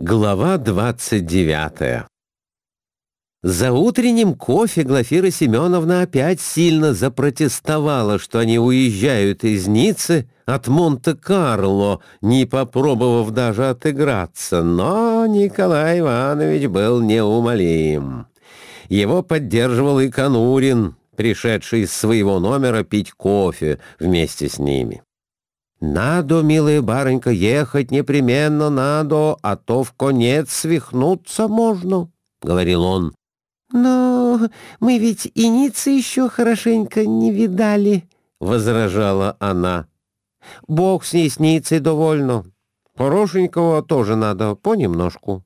Глава 29 За утренним кофе Глафира Семеновна опять сильно запротестовала, что они уезжают из Ниццы от Монте-Карло, не попробовав даже отыграться. Но Николай Иванович был неумолим. Его поддерживал и Конурин, пришедший из своего номера пить кофе вместе с ними. «Надо, милая барынька, ехать непременно надо, а то в конец свихнуться можно», — говорил он. «Но мы ведь и Ниццы еще хорошенько не видали», — возражала она. «Бог с ней с Ниццей довольно. Хорошенького тоже надо понемножку.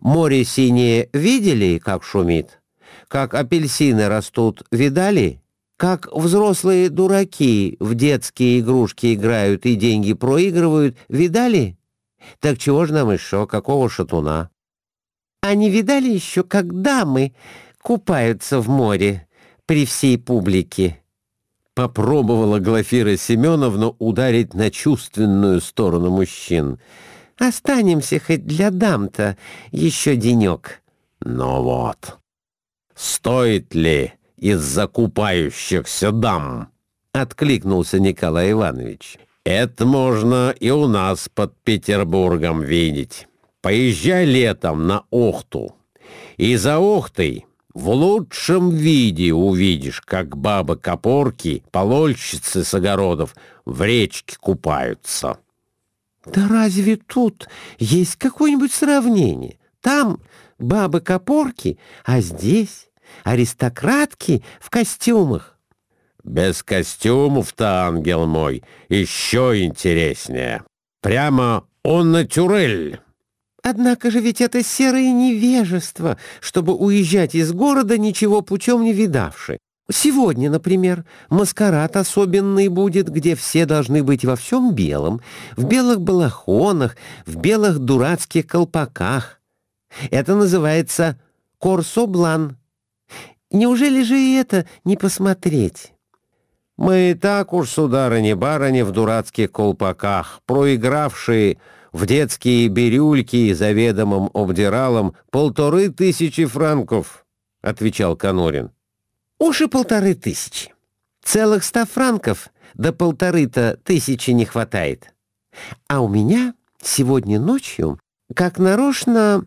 Море синее видели, как шумит? Как апельсины растут, видали?» Как взрослые дураки в детские игрушки играют и деньги проигрывают, видали? Так чего ж нам еще, какого шатуна? А не видали еще, как дамы купаются в море при всей публике? Попробовала Глафира Семеновна ударить на чувственную сторону мужчин. Останемся хоть для дам-то еще денек. Ну вот. Стоит ли из закупающихся дам», — откликнулся Николай Иванович. «Это можно и у нас под Петербургом видеть. Поезжай летом на Охту, и за Охтой в лучшем виде увидишь, как бабы-копорки, полольщицы с огородов в речке купаются». «Да разве тут есть какое-нибудь сравнение? Там бабы-копорки, а здесь аристократки в костюмах. Без костюмов-то, ангел мой, еще интереснее. Прямо он натюрель. Однако же ведь это серое невежество, чтобы уезжать из города, ничего путем не видавши. Сегодня, например, маскарад особенный будет, где все должны быть во всем белом, в белых балахонах, в белых дурацких колпаках. Это называется корсоблан. Неужели же и это не посмотреть? Мы и так уж, сударыни-барыни, в дурацких колпаках, проигравшие в детские бирюльки заведомым обдиралом полторы тысячи франков, — отвечал Конурин. Уж и полторы тысячи. Целых ста франков до полторы-то тысячи не хватает. А у меня сегодня ночью, как нарочно,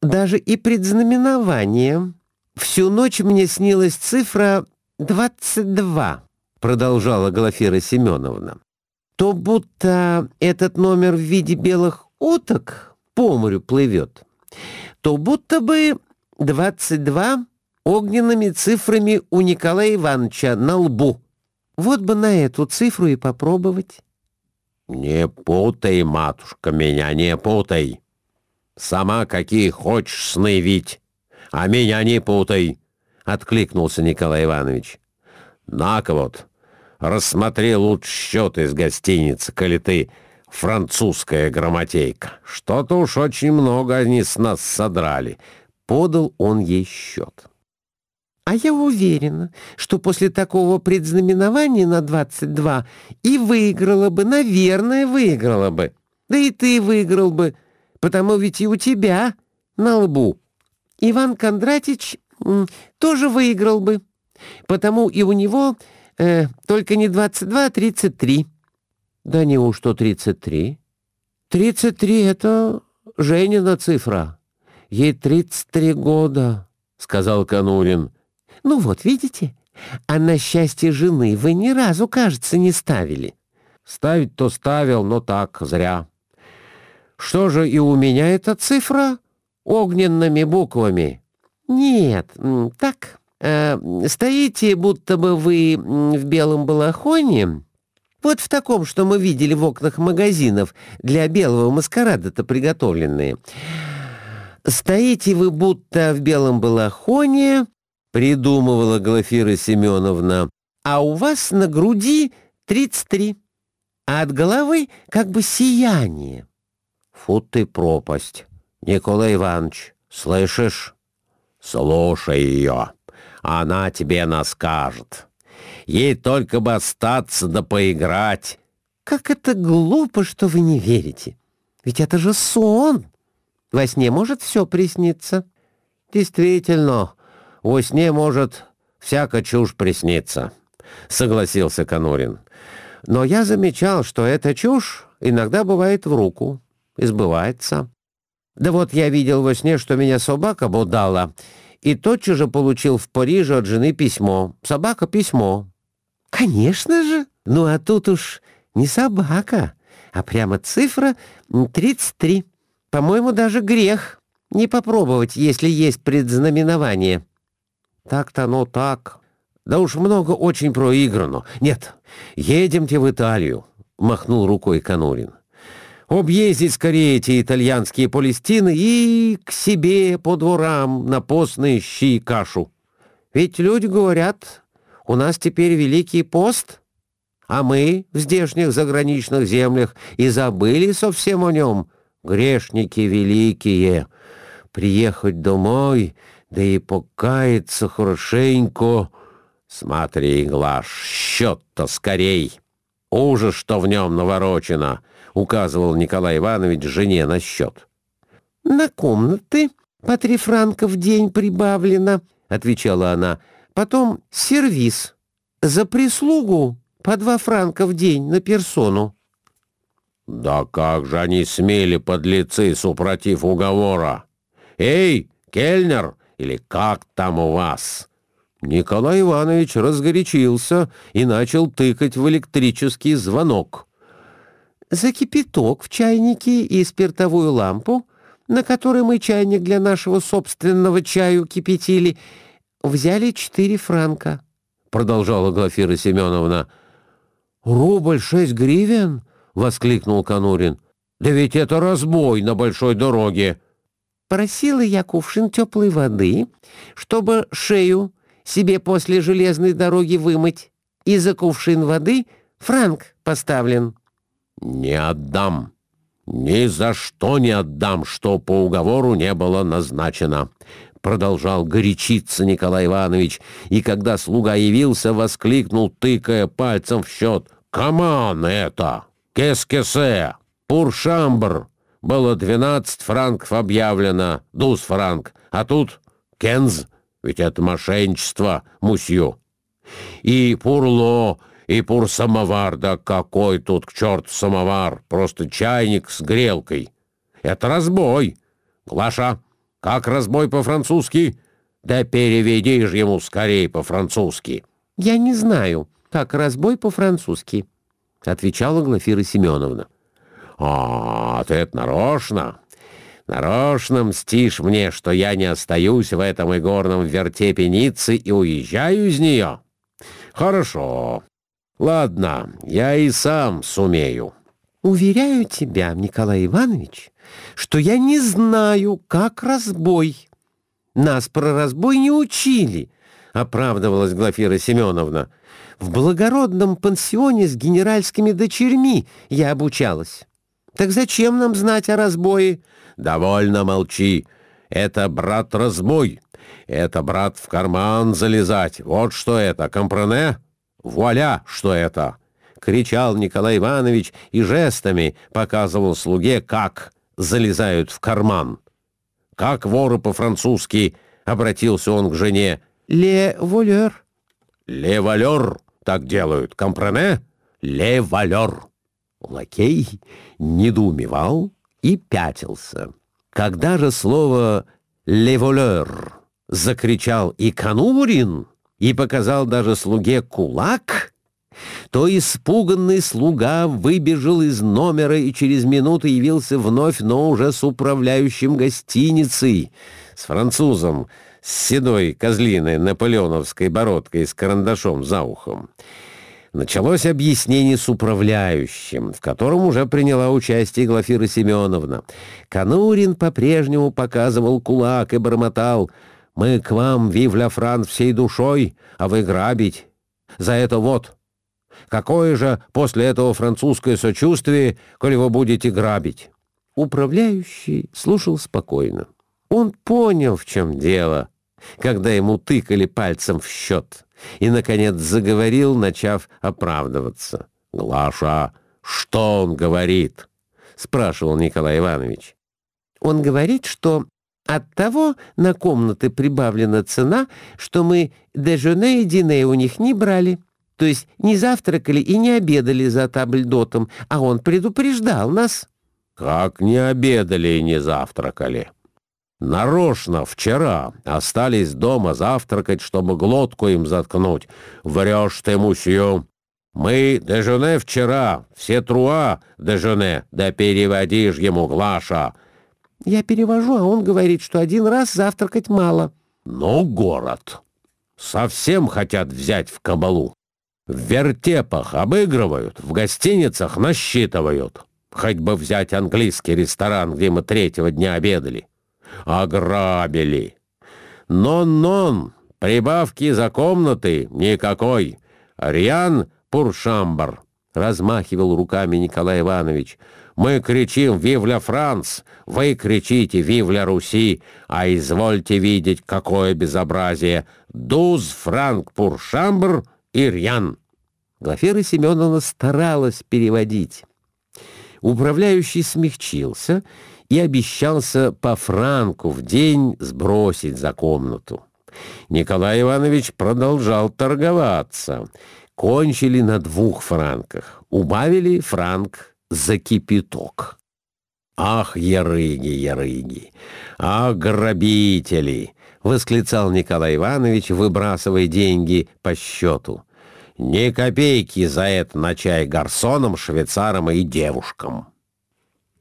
даже и предзнаменование «Всю ночь мне снилась цифра 22», — продолжала Глафира Семеновна. «То будто этот номер в виде белых уток по морю плывет, то будто бы 22 огненными цифрами у Николая Ивановича на лбу. Вот бы на эту цифру и попробовать». «Не путай, матушка, меня не путай. Сама какие хочешь сны видь а меня не путай!» — откликнулся Николай Иванович. «На-ка вот, рассмотри лучше счет из гостиницы, коли ты французская грамотейка. Что-то уж очень много они с нас содрали». Подал он ей счет. «А я уверена, что после такого предзнаменования на 22 и выиграла бы, наверное, выиграла бы. Да и ты выиграл бы, потому ведь и у тебя на лбу Иван Кондратич тоже выиграл бы, потому и у него э, только не 22, а 33. Да неужто 33? 33 — это Женина цифра. Ей 33 года, — сказал Конурин. Ну вот, видите? А на счастье жены вы ни разу, кажется, не ставили. Ставить-то ставил, но так, зря. Что же и у меня эта цифра огненными буквами. Нет, так, э, стоите, будто бы вы в белом балахоне, вот в таком, что мы видели в окнах магазинов, для белого маскарада-то приготовленные. Стоите вы будто в белом балахоне, придумывала Глафира Семеновна, а у вас на груди 33, а от головы как бы сияние. Фу ты пропасть. «Николай Иванович, слышишь? Слушай ее, она тебе наскажет. Ей только бы остаться да поиграть». «Как это глупо, что вы не верите! Ведь это же сон!» Во сне может все присниться?» «Действительно, во сне может всяко чушь присниться», — согласился Конурин. «Но я замечал, что эта чушь иногда бывает в руку и сбывается. Да вот я видел во сне, что меня собака бодала, и тотчас же получил в Париже от жены письмо. Собака — письмо». «Конечно же! Ну а тут уж не собака, а прямо цифра 33. По-моему, даже грех не попробовать, если есть предзнаменование». «Так-то оно так. Да уж много очень проиграно. Нет, едемте в Италию», — махнул рукой Конурин. «Объездить скорее эти итальянские Палестины и к себе по дворам на постные щи и кашу. Ведь люди говорят, у нас теперь Великий пост, а мы в здешних заграничных землях и забыли совсем о нем, грешники великие. Приехать домой, да и покаяться хорошенько. Смотри, Глаш, счет-то скорей. Ужас, что в нем наворочено, — указывал Николай Иванович жене на счет. — На комнаты по три франка в день прибавлено, — отвечала она. — Потом сервис. За прислугу по два франка в день на персону. — Да как же они смели, подлецы, супротив уговора! Эй, кельнер, или как там у вас?» Николай Иванович разгорячился и начал тыкать в электрический звонок. «За кипяток в чайнике и спиртовую лампу, на которой мы чайник для нашего собственного чаю кипятили, взяли четыре франка», — продолжала Глафира Семеновна. «Рубль шесть гривен?» — воскликнул Конурин. «Да ведь это разбой на большой дороге!» Просила я кувшин теплой воды, чтобы шею себе после железной дороги вымыть, и за кувшин воды франк поставлен. «Не отдам. Ни за что не отдам, что по уговору не было назначено», — продолжал горячиться Николай Иванович, и когда слуга явился, воскликнул, тыкая пальцем в счет. «Каман это! Кескесе! Пуршамбр!» Было двенадцать франков объявлено, дуз франк, а тут кенз, ведь это мошенничество, мусью. И пурло, и пур-самовар, да какой тут к черту самовар, просто чайник с грелкой. Это разбой. Глаша, как разбой по-французски? Да переведи же ему скорее по-французски. Я не знаю, как разбой по-французски, отвечала Глафира Семеновна. «А, ты это нарочно? Нарочно мстишь мне, что я не остаюсь в этом игорном вертепе Ниццы и уезжаю из нее? Хорошо. Ладно, я и сам сумею». «Уверяю тебя, Николай Иванович, что я не знаю, как разбой. Нас про разбой не учили», — оправдывалась Глафира Семеновна. «В благородном пансионе с генеральскими дочерьми я обучалась». Так зачем нам знать о разбое? Довольно молчи. Это брат разбой. Это брат в карман залезать. Вот что это, компрене? Вуаля, что это!» Кричал Николай Иванович и жестами показывал слуге, как залезают в карман. «Как воры по-французски?» — обратился он к жене. «Ле волер». «Ле валер» так делают. Компрене? «Ле валер». Лакей недоумевал и пятился. Когда же слово «леволер» закричал и Канурин, и показал даже слуге кулак, то испуганный слуга выбежал из номера и через минуту явился вновь, но уже с управляющим гостиницей, с французом, с седой козлиной наполеоновской бородкой с карандашом за ухом. Началось объяснение с управляющим, в котором уже приняла участие Глафира Семеновна. Канурин по-прежнему показывал кулак и бормотал «Мы к вам, Вивля Фран, всей душой, а вы грабить. За это вот. Какое же после этого французское сочувствие, коли вы будете грабить?» Управляющий слушал спокойно. Он понял, в чем дело, когда ему тыкали пальцем в счет и, наконец, заговорил, начав оправдываться. «Глаша, что он говорит?» — спрашивал Николай Иванович. Он говорит, что от того на комнаты прибавлена цена, что мы дежуне и дине у них не брали. То есть не завтракали и не обедали за табльдотом, а он предупреждал нас. Как не обедали и не завтракали? Нарочно вчера остались дома завтракать, чтобы глотку им заткнуть. Врешь ты, мусью. Мы дежуне вчера, все труа дежуне, да переводишь ему, Глаша. Я перевожу, а он говорит, что один раз завтракать мало. Ну, город. Совсем хотят взять в кабалу. В вертепах обыгрывают, в гостиницах насчитывают. Хоть бы взять английский ресторан, где мы третьего дня обедали. Ограбили. Нон-нон, прибавки за комнаты никакой. Риан Пуршамбар, размахивал руками Николай Иванович. Мы кричим «Вивля Франц!» Вы кричите «Вивля Руси!» А извольте видеть, какое безобразие! Дуз Франк Пуршамбр и Рьян. Глафира Семеновна старалась переводить. Управляющий смягчился и обещался по франку в день сбросить за комнату. Николай Иванович продолжал торговаться. Кончили на двух франках. Убавили франк за кипяток. «Ах, ярыги, ярыги! Ах, грабители!» — восклицал Николай Иванович, выбрасывая деньги по счету. Ни копейки за это на чай гарсонам, швейцарам и девушкам.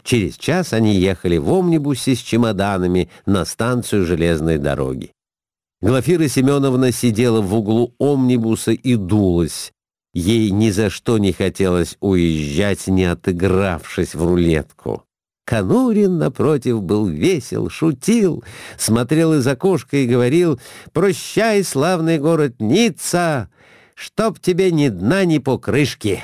Через час они ехали в омнибусе с чемоданами на станцию железной дороги. Глафира Семеновна сидела в углу омнибуса и дулась. Ей ни за что не хотелось уезжать, не отыгравшись в рулетку. Конурин, напротив, был весел, шутил, смотрел из окошка и говорил «Прощай, славный город Ницца! чтоб тебе ни дна, ни покрышки!»